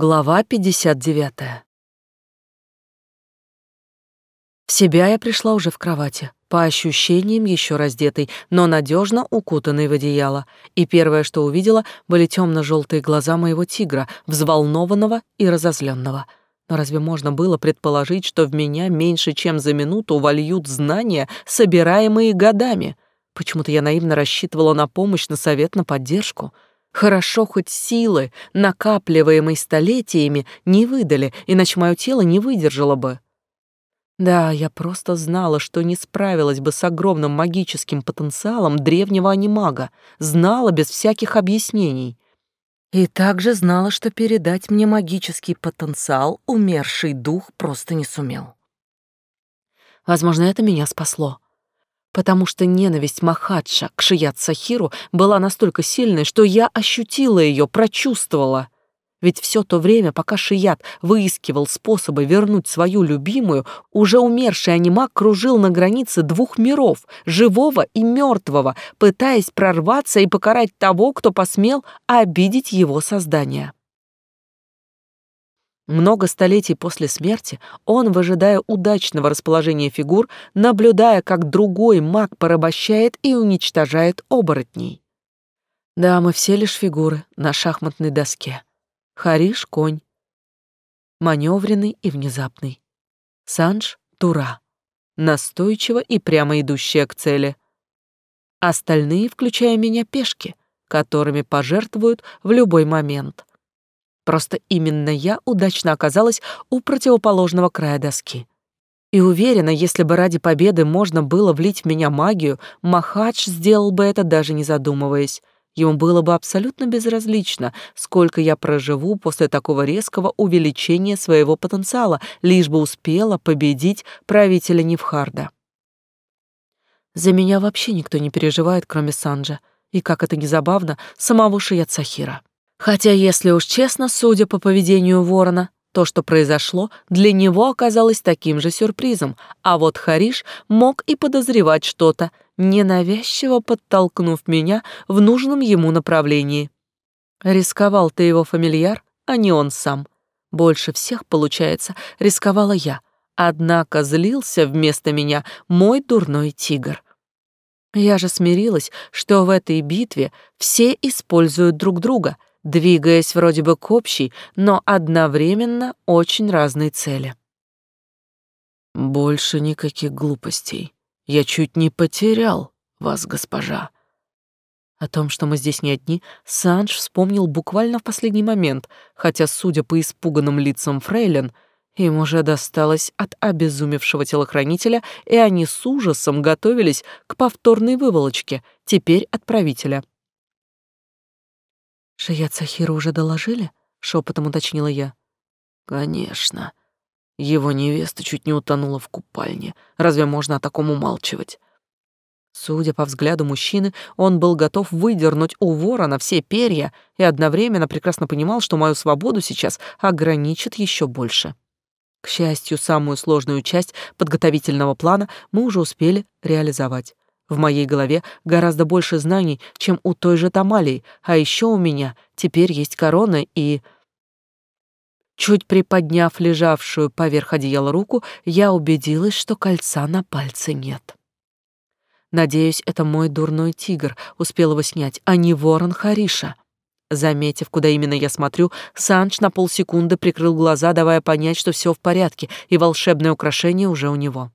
Глава 59. В себя я пришла уже в кровати, по ощущениям еще раздетой, но надежно укутанной в одеяло, и первое, что увидела, были темно-желтые глаза моего тигра, взволнованного и разозленного. Но разве можно было предположить, что в меня меньше чем за минуту вольют знания, собираемые годами? Почему-то я наивно рассчитывала на помощь, на совет, на поддержку — Хорошо хоть силы, накапливаемой столетиями, не выдали, иначе мое тело не выдержало бы. Да, я просто знала, что не справилась бы с огромным магическим потенциалом древнего анимага, знала без всяких объяснений. И также знала, что передать мне магический потенциал умерший дух просто не сумел. Возможно, это меня спасло потому что ненависть Махадша к Шият Сахиру была настолько сильной, что я ощутила ее, прочувствовала. Ведь все то время, пока Шият выискивал способы вернуть свою любимую, уже умерший анимак кружил на границе двух миров, живого и мертвого, пытаясь прорваться и покарать того, кто посмел обидеть его создание. Много столетий после смерти он, выжидая удачного расположения фигур, наблюдая, как другой маг порабощает и уничтожает оборотней. Да, мы все лишь фигуры на шахматной доске. Хариш — конь. Маневренный и внезапный. Санж — тура. Настойчиво и прямо идущая к цели. Остальные, включая меня, пешки, которыми пожертвуют в любой момент. Просто именно я удачно оказалась у противоположного края доски. И уверена, если бы ради победы можно было влить в меня магию, Махадж сделал бы это даже не задумываясь. Ему было бы абсолютно безразлично, сколько я проживу после такого резкого увеличения своего потенциала, лишь бы успела победить правителя Невхарда. За меня вообще никто не переживает, кроме Санджа, и, как это ни забавно, самого Шият Сахира. Хотя, если уж честно, судя по поведению ворона, то, что произошло, для него оказалось таким же сюрпризом, а вот Хариш мог и подозревать что-то, ненавязчиво подтолкнув меня в нужном ему направлении. Рисковал ты его фамильяр, а не он сам. Больше всех, получается, рисковала я, однако злился вместо меня мой дурной тигр. Я же смирилась, что в этой битве все используют друг друга — двигаясь вроде бы к общей, но одновременно очень разной цели. «Больше никаких глупостей. Я чуть не потерял вас, госпожа». О том, что мы здесь не одни, Санж вспомнил буквально в последний момент, хотя, судя по испуганным лицам фрейлин, им уже досталось от обезумевшего телохранителя, и они с ужасом готовились к повторной выволочке, теперь от правителя. «Шаят Сахира уже доложили?» — шепотом уточнила я. «Конечно. Его невеста чуть не утонула в купальне. Разве можно о таком умалчивать?» Судя по взгляду мужчины, он был готов выдернуть у ворона все перья и одновременно прекрасно понимал, что мою свободу сейчас ограничит еще больше. К счастью, самую сложную часть подготовительного плана мы уже успели реализовать. В моей голове гораздо больше знаний, чем у той же Тамалии, а еще у меня теперь есть корона и... Чуть приподняв лежавшую поверх одеяла руку, я убедилась, что кольца на пальце нет. Надеюсь, это мой дурной тигр успел его снять, а не ворон Хариша. Заметив, куда именно я смотрю, Санч на полсекунды прикрыл глаза, давая понять, что все в порядке, и волшебное украшение уже у него.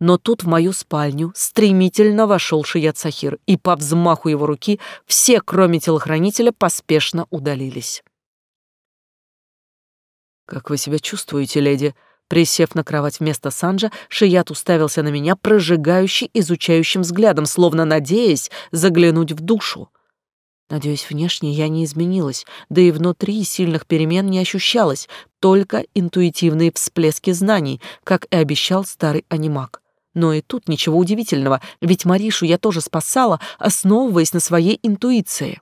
Но тут в мою спальню стремительно вошел Шият Сахир, и по взмаху его руки все, кроме телохранителя, поспешно удалились. «Как вы себя чувствуете, леди?» Присев на кровать вместо Санджа, Шият уставился на меня прожигающий, изучающим взглядом, словно надеясь заглянуть в душу. Надеюсь, внешне я не изменилась, да и внутри сильных перемен не ощущалось, только интуитивные всплески знаний, как и обещал старый анимак. Но и тут ничего удивительного, ведь Маришу я тоже спасала, основываясь на своей интуиции.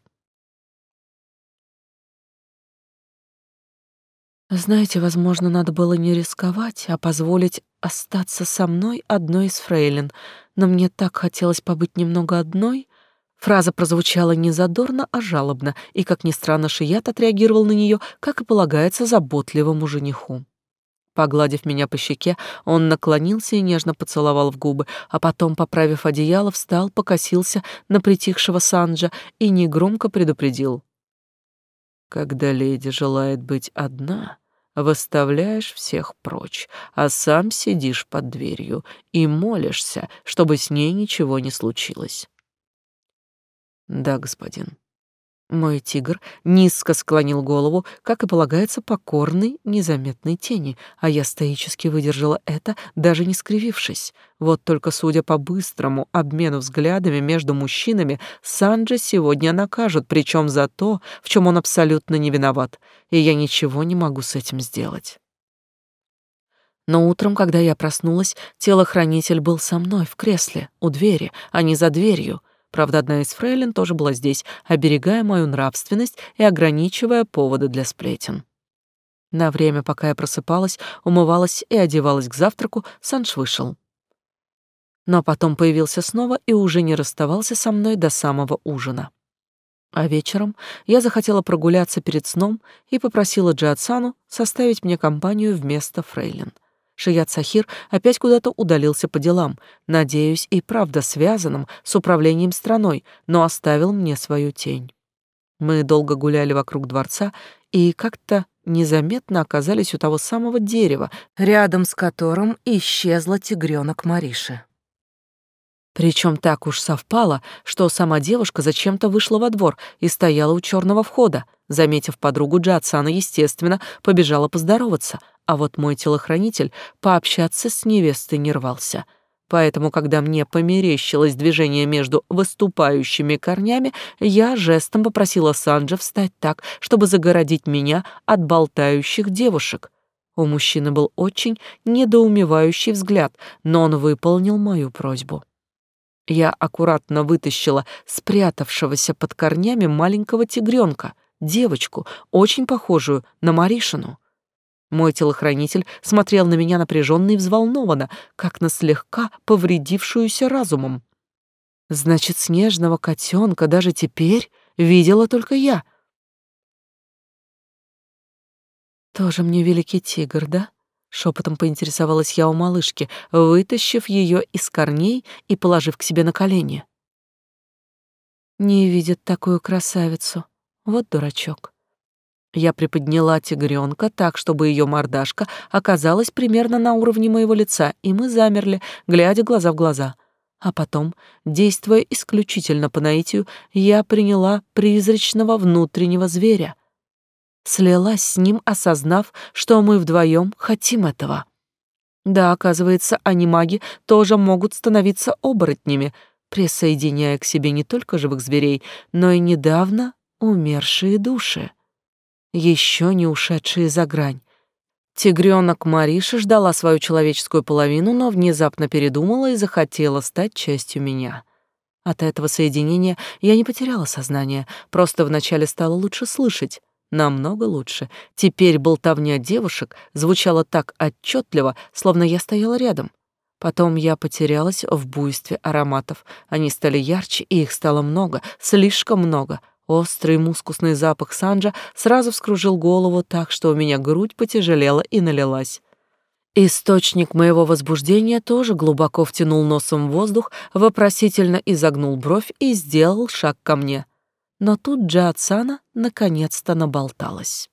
Знаете, возможно, надо было не рисковать, а позволить остаться со мной одной из фрейлин, но мне так хотелось побыть немного одной. Фраза прозвучала не задорно, а жалобно, и, как ни странно, Шият отреагировал на нее, как и полагается заботливому жениху. Погладив меня по щеке, он наклонился и нежно поцеловал в губы, а потом, поправив одеяло, встал, покосился на притихшего Санджа и негромко предупредил. «Когда леди желает быть одна, выставляешь всех прочь, а сам сидишь под дверью и молишься, чтобы с ней ничего не случилось». Да, господин. Мой тигр низко склонил голову, как и полагается покорной, незаметной тени, а я стоически выдержала это, даже не скривившись. Вот только судя по быстрому обмену взглядами между мужчинами, Санджи сегодня накажут, причем за то, в чем он абсолютно не виноват, и я ничего не могу с этим сделать. Но утром, когда я проснулась, телохранитель был со мной в кресле, у двери, а не за дверью, Правда, одна из фрейлин тоже была здесь, оберегая мою нравственность и ограничивая поводы для сплетен. На время, пока я просыпалась, умывалась и одевалась к завтраку, Санж вышел. Но потом появился снова и уже не расставался со мной до самого ужина. А вечером я захотела прогуляться перед сном и попросила Джиатсану составить мне компанию вместо фрейлин — Шият Сахир опять куда-то удалился по делам, надеюсь, и правда связанным с управлением страной, но оставил мне свою тень. Мы долго гуляли вокруг дворца и как-то незаметно оказались у того самого дерева, рядом с которым исчезла тигренок Мариши. Причем так уж совпало, что сама девушка зачем-то вышла во двор и стояла у черного входа. Заметив подругу Джатсана, естественно, побежала поздороваться, а вот мой телохранитель пообщаться с невестой не рвался. Поэтому, когда мне померещилось движение между выступающими корнями, я жестом попросила Санджа встать так, чтобы загородить меня от болтающих девушек. У мужчины был очень недоумевающий взгляд, но он выполнил мою просьбу. Я аккуратно вытащила спрятавшегося под корнями маленького тигренка, девочку, очень похожую на Маришину. Мой телохранитель смотрел на меня напряженно и взволнованно, как на слегка повредившуюся разумом. Значит, снежного котенка даже теперь видела только я. Тоже мне великий тигр, да? Шепотом поинтересовалась я у малышки, вытащив ее из корней и положив к себе на колени. Не видит такую красавицу. Вот дурачок. Я приподняла тигренка так, чтобы ее мордашка оказалась примерно на уровне моего лица, и мы замерли, глядя глаза в глаза. А потом, действуя исключительно по наитию, я приняла призрачного внутреннего зверя. Слилась с ним, осознав, что мы вдвоем хотим этого. Да, оказывается, анимаги тоже могут становиться оборотнями, присоединяя к себе не только живых зверей, но и недавно умершие души еще не ушедшие за грань. Тигренок Мариша ждала свою человеческую половину, но внезапно передумала и захотела стать частью меня. От этого соединения я не потеряла сознание, просто вначале стало лучше слышать, намного лучше. Теперь болтовня девушек звучала так отчетливо, словно я стояла рядом. Потом я потерялась в буйстве ароматов. Они стали ярче, и их стало много, слишком много — Острый мускусный запах санджа сразу вскружил голову так, что у меня грудь потяжелела и налилась. Источник моего возбуждения тоже глубоко втянул носом в воздух, вопросительно изогнул бровь и сделал шаг ко мне. Но тут Джиатсана наконец-то наболталась.